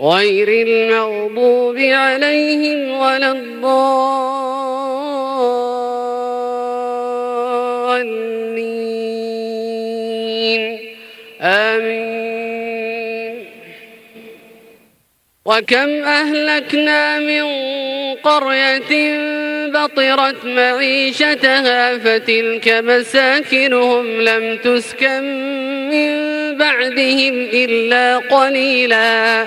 غير المغضوب عليهم ولا الضالين. آمين. وكم أهلكنا من قرية بطرت معيشتها فتلك مساكنهم لم تسكن من بعدهم إلا قليلاً.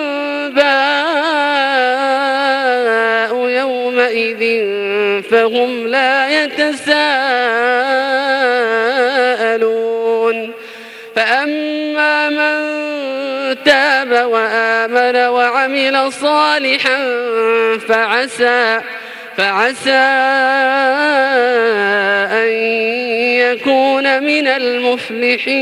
الأنباء يومئذ فهم لا يتساءلون. فأما من تاب وآمن وعمل صالحا فعسى فعسى أن يكون من المفلحين.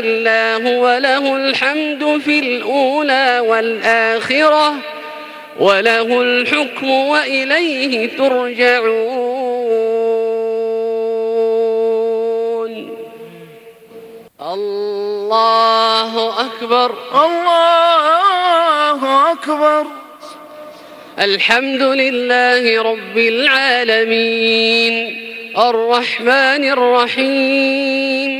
إله إلا هو له الحمد في الأولى والآخرة وله الحكم وإليه ترجعون. الله أكبر. الله أكبر. الحمد لله رب العالمين. الرحمن الرحيم.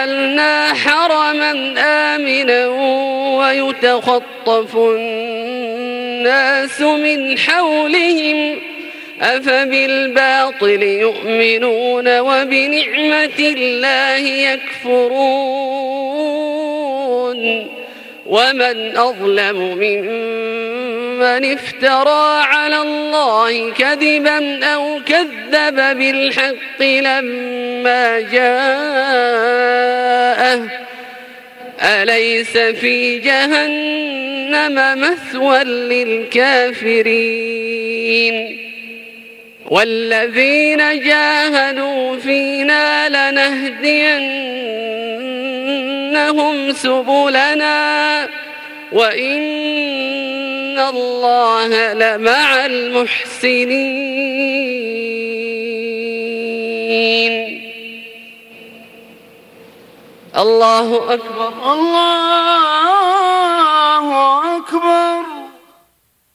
جعلنا حرما آمنا ويتخطف الناس من حولهم أفبالباطل يؤمنون وبنعمة الله يكفرون ومن أظلم ممن افترى على الله كذبا أو كذب بالحق لما جاءه. أليس في جهنم مثوى للكافرين؟ والذين جاهدوا فينا لنهدينهم سبلنا وإن الله لمع المحسنين. الله أكبر. الله أكبر.